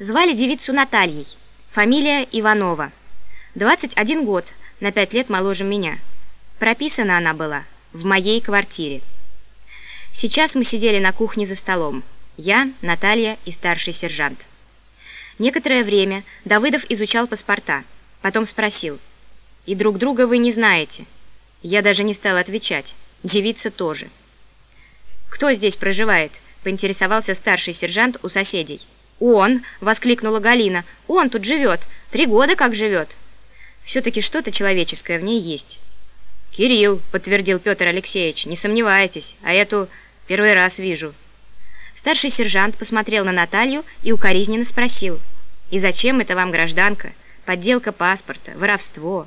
Звали девицу Натальей, фамилия Иванова. 21 год, на 5 лет моложе меня. Прописана она была в моей квартире. Сейчас мы сидели на кухне за столом. Я, Наталья и старший сержант. Некоторое время Давыдов изучал паспорта, потом спросил. «И друг друга вы не знаете?» Я даже не стал отвечать. Девица тоже. «Кто здесь проживает?» – поинтересовался старший сержант у соседей. «Он!» — воскликнула Галина. «Он тут живет! Три года как живет!» «Все-таки что-то человеческое в ней есть». «Кирилл», — подтвердил Петр Алексеевич, — «не сомневайтесь, а эту первый раз вижу». Старший сержант посмотрел на Наталью и укоризненно спросил. «И зачем это вам гражданка? Подделка паспорта, воровство».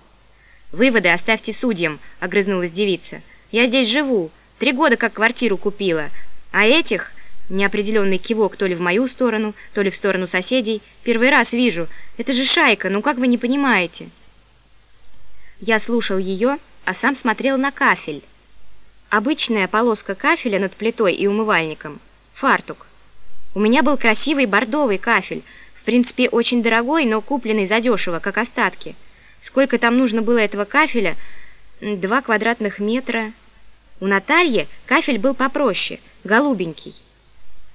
«Выводы оставьте судьям», — огрызнулась девица. «Я здесь живу, три года как квартиру купила, а этих...» Неопределенный кивок то ли в мою сторону, то ли в сторону соседей. Первый раз вижу. Это же шайка, ну как вы не понимаете? Я слушал ее, а сам смотрел на кафель. Обычная полоска кафеля над плитой и умывальником. Фартук. У меня был красивый бордовый кафель, в принципе очень дорогой, но купленный задешево, как остатки. Сколько там нужно было этого кафеля? Два квадратных метра. У Натальи кафель был попроще, голубенький.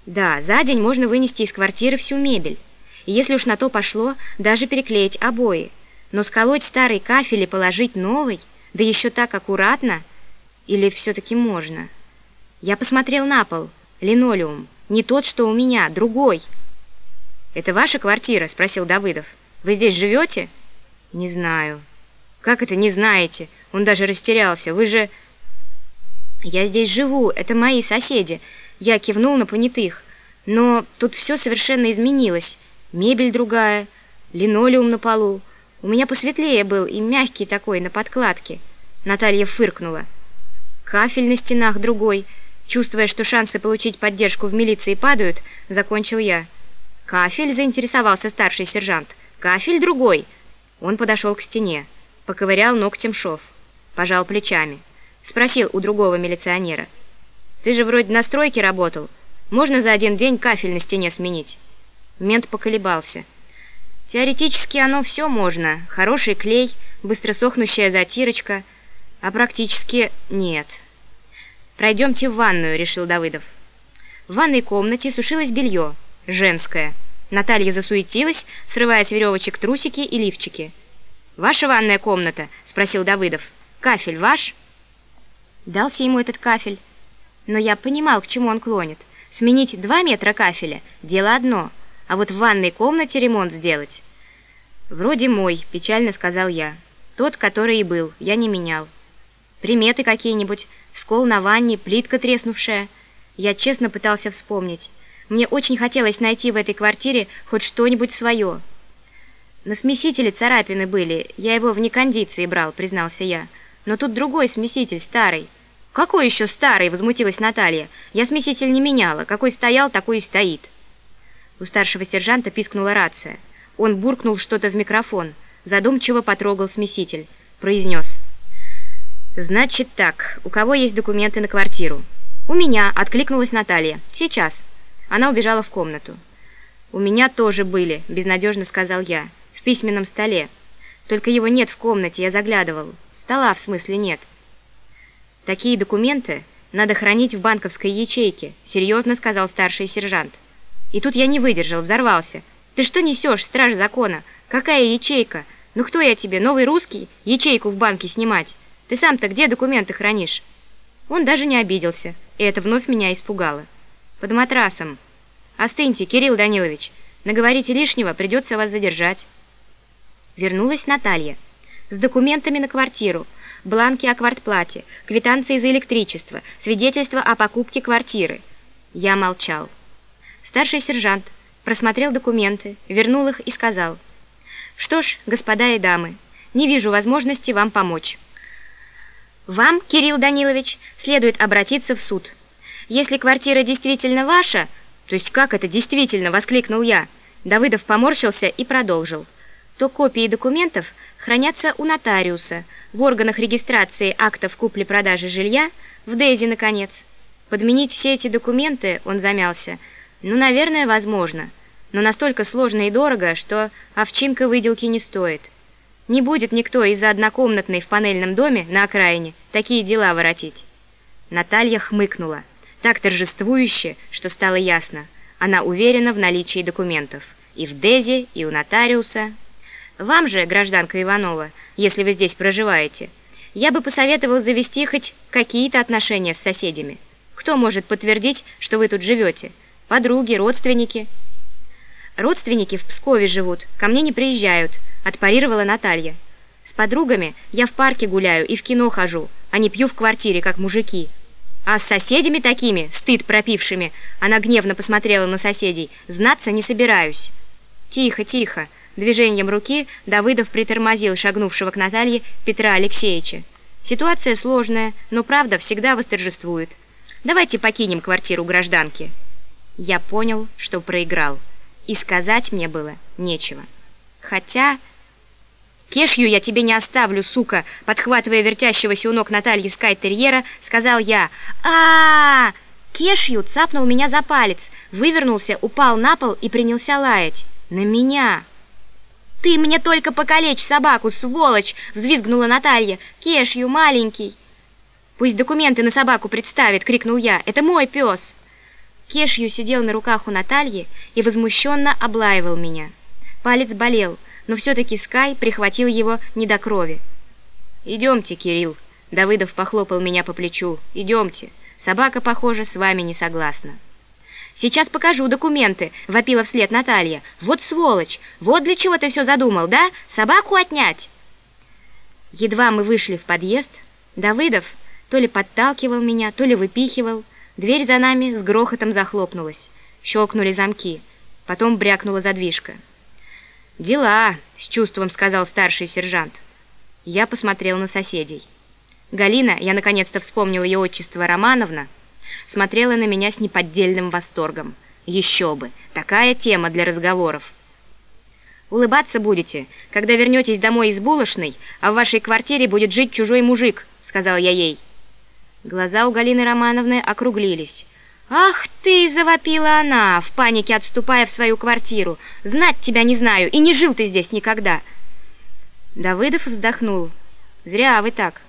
Да, за день можно вынести из квартиры всю мебель. И если уж на то пошло, даже переклеить обои. Но сколоть старый кафель и положить новый, да еще так аккуратно, или все-таки можно? Я посмотрел на пол. Линолеум. Не тот, что у меня, другой. «Это ваша квартира?» – спросил Давыдов. «Вы здесь живете?» «Не знаю». «Как это не знаете?» Он даже растерялся. «Вы же...» «Я здесь живу, это мои соседи. Я кивнул на понятых. Но тут все совершенно изменилось. Мебель другая, линолеум на полу. У меня посветлее был и мягкий такой, на подкладке. Наталья фыркнула. Кафель на стенах другой. Чувствуя, что шансы получить поддержку в милиции падают, закончил я. «Кафель?» – заинтересовался старший сержант. «Кафель другой?» Он подошел к стене, поковырял ногтем шов, пожал плечами. Спросил у другого милиционера – ты же вроде на стройке работал. Можно за один день кафель на стене сменить?» Мент поколебался. «Теоретически оно все можно. Хороший клей, быстро сохнущая затирочка. А практически нет». «Пройдемте в ванную», — решил Давыдов. В ванной комнате сушилось белье, женское. Наталья засуетилась, срывая с веревочек трусики и лифчики. «Ваша ванная комната?» — спросил Давыдов. «Кафель ваш?» Дался ему этот кафель. Но я понимал, к чему он клонит. Сменить два метра кафеля – дело одно, а вот в ванной комнате ремонт сделать. «Вроде мой», – печально сказал я. «Тот, который и был, я не менял». «Приметы какие-нибудь? Скол на ванне, плитка треснувшая?» Я честно пытался вспомнить. Мне очень хотелось найти в этой квартире хоть что-нибудь свое. На смесителе царапины были, я его в некондиции брал, признался я. Но тут другой смеситель, старый. «Какой еще старый?» – возмутилась Наталья. «Я смеситель не меняла. Какой стоял, такой и стоит». У старшего сержанта пискнула рация. Он буркнул что-то в микрофон, задумчиво потрогал смеситель, произнес. «Значит так, у кого есть документы на квартиру?» «У меня», – откликнулась Наталья. «Сейчас». Она убежала в комнату. «У меня тоже были», – безнадежно сказал я. «В письменном столе. Только его нет в комнате, я заглядывал. Стола в смысле нет». «Такие документы надо хранить в банковской ячейке», — серьезно сказал старший сержант. И тут я не выдержал, взорвался. «Ты что несешь, страж закона? Какая ячейка? Ну кто я тебе, новый русский? Ячейку в банке снимать? Ты сам-то где документы хранишь?» Он даже не обиделся, и это вновь меня испугало. «Под матрасом. Остыньте, Кирилл Данилович. Наговорите лишнего, придется вас задержать». Вернулась Наталья. С документами на квартиру, бланки о квартплате, квитанции за электричество, свидетельство о покупке квартиры. Я молчал. Старший сержант просмотрел документы, вернул их и сказал, «Что ж, господа и дамы, не вижу возможности вам помочь. Вам, Кирилл Данилович, следует обратиться в суд. Если квартира действительно ваша, то есть как это действительно, воскликнул я, Давыдов поморщился и продолжил, то копии документов хранятся у нотариуса – в органах регистрации актов купли-продажи жилья, в Дейзи, наконец. Подменить все эти документы, он замялся, ну, наверное, возможно. но настолько сложно и дорого, что овчинка выделки не стоит. Не будет никто из-за однокомнатной в панельном доме на окраине такие дела воротить. Наталья хмыкнула, так торжествующе, что стало ясно. Она уверена в наличии документов. И в Дезе, и у нотариуса. Вам же, гражданка Иванова, если вы здесь проживаете, я бы посоветовал завести хоть какие-то отношения с соседями. Кто может подтвердить, что вы тут живете? Подруги, родственники? Родственники в Пскове живут, ко мне не приезжают, отпарировала Наталья. С подругами я в парке гуляю и в кино хожу, а не пью в квартире, как мужики. А с соседями такими, стыд пропившими, она гневно посмотрела на соседей, знаться не собираюсь. Тихо, тихо, Движением руки Давыдов притормозил шагнувшего к Наталье Петра Алексеевича. «Ситуация сложная, но правда всегда восторжествует. Давайте покинем квартиру гражданки». Я понял, что проиграл, и сказать мне было нечего. Хотя... «Кешью я тебе не оставлю, сука!» Подхватывая вертящегося у ног Натальи скайтерьера, сказал я. а, -а, Кешью цапнул меня за палец, вывернулся, упал на пол и принялся лаять. «На меня!» «Ты мне только покалечь собаку, сволочь!» — взвизгнула Наталья. «Кешью, маленький!» «Пусть документы на собаку представит!» — крикнул я. «Это мой пес!» Кешью сидел на руках у Натальи и возмущенно облаивал меня. Палец болел, но все-таки Скай прихватил его не до крови. «Идемте, Кирилл!» — Давыдов похлопал меня по плечу. «Идемте! Собака, похоже, с вами не согласна». «Сейчас покажу документы», — вопила вслед Наталья. «Вот сволочь! Вот для чего ты все задумал, да? Собаку отнять!» Едва мы вышли в подъезд, Давыдов то ли подталкивал меня, то ли выпихивал. Дверь за нами с грохотом захлопнулась. Щелкнули замки. Потом брякнула задвижка. «Дела», — с чувством сказал старший сержант. Я посмотрел на соседей. Галина, я наконец-то вспомнил ее отчество Романовна, смотрела на меня с неподдельным восторгом. Еще бы, такая тема для разговоров. «Улыбаться будете, когда вернетесь домой из булочной, а в вашей квартире будет жить чужой мужик», — сказал я ей. Глаза у Галины Романовны округлились. «Ах ты!» — завопила она, в панике отступая в свою квартиру. «Знать тебя не знаю, и не жил ты здесь никогда!» Давыдов вздохнул. «Зря вы так.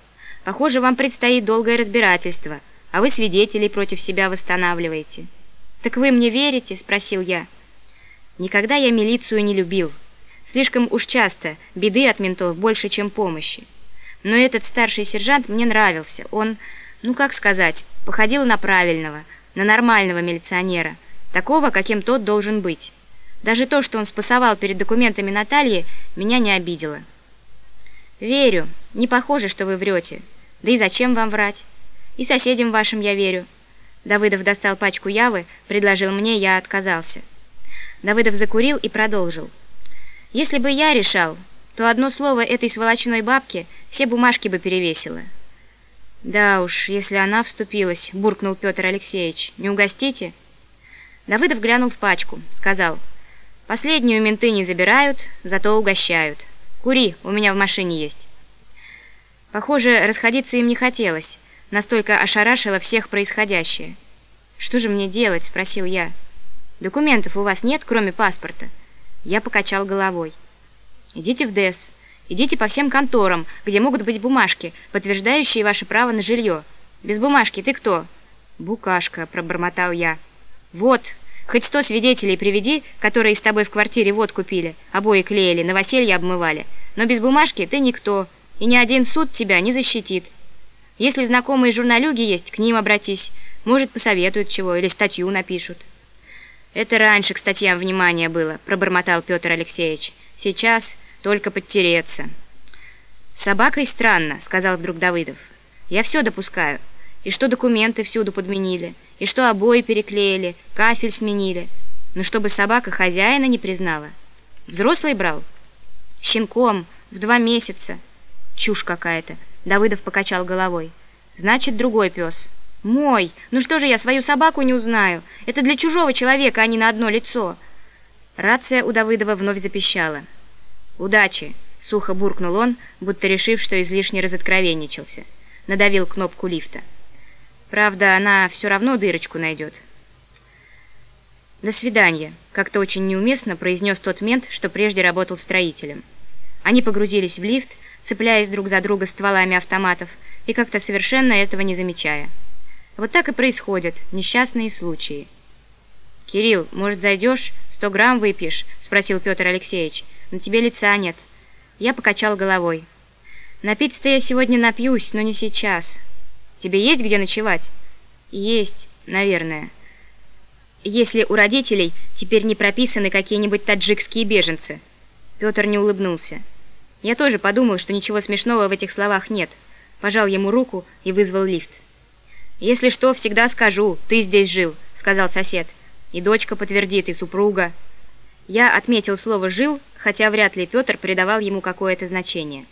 Похоже, вам предстоит долгое разбирательство а вы свидетелей против себя восстанавливаете». «Так вы мне верите?» – спросил я. «Никогда я милицию не любил. Слишком уж часто беды от ментов больше, чем помощи. Но этот старший сержант мне нравился. Он, ну как сказать, походил на правильного, на нормального милиционера, такого, каким тот должен быть. Даже то, что он спасовал перед документами Натальи, меня не обидело». «Верю. Не похоже, что вы врете. Да и зачем вам врать?» И соседям вашим я верю». Давыдов достал пачку явы, предложил мне, я отказался. Давыдов закурил и продолжил. «Если бы я решал, то одно слово этой сволочной бабки все бумажки бы перевесило». «Да уж, если она вступилась», — буркнул Петр Алексеевич. «Не угостите?» Давыдов глянул в пачку, сказал. «Последнюю менты не забирают, зато угощают. Кури, у меня в машине есть». Похоже, расходиться им не хотелось. Настолько ошарашило всех происходящее. «Что же мне делать?» – спросил я. «Документов у вас нет, кроме паспорта?» Я покачал головой. «Идите в ДЭС. Идите по всем конторам, где могут быть бумажки, подтверждающие ваше право на жилье. Без бумажки ты кто?» «Букашка», – пробормотал я. «Вот, хоть сто свидетелей приведи, которые с тобой в квартире водку пили, обои клеили, новоселье обмывали. Но без бумажки ты никто, и ни один суд тебя не защитит». Если знакомые журналюги есть, к ним обратись. Может, посоветуют чего или статью напишут». «Это раньше к статьям внимание было», — пробормотал Петр Алексеевич. «Сейчас только подтереться». «С собакой странно», — сказал вдруг Давыдов. «Я все допускаю. И что документы всюду подменили, и что обои переклеили, кафель сменили. Но чтобы собака хозяина не признала. Взрослый брал? Щенком, в два месяца. Чушь какая-то. Давыдов покачал головой. «Значит, другой пес». «Мой! Ну что же я свою собаку не узнаю? Это для чужого человека, а не на одно лицо!» Рация у Давыдова вновь запищала. «Удачи!» — сухо буркнул он, будто решив, что излишне разоткровенничался. Надавил кнопку лифта. «Правда, она все равно дырочку найдет». «До свидания», — как-то очень неуместно произнес тот мент, что прежде работал строителем. Они погрузились в лифт, цепляясь друг за друга стволами автоматов и как-то совершенно этого не замечая. Вот так и происходят несчастные случаи. «Кирилл, может, зайдешь? Сто грамм выпьешь?» — спросил Петр Алексеевич. «На тебе лица нет». Я покачал головой. «Напиться-то я сегодня напьюсь, но не сейчас. Тебе есть где ночевать?» «Есть, наверное» если у родителей теперь не прописаны какие-нибудь таджикские беженцы. Петр не улыбнулся. Я тоже подумал, что ничего смешного в этих словах нет. Пожал ему руку и вызвал лифт. «Если что, всегда скажу, ты здесь жил», — сказал сосед. «И дочка подтвердит, и супруга». Я отметил слово «жил», хотя вряд ли Петр придавал ему какое-то значение.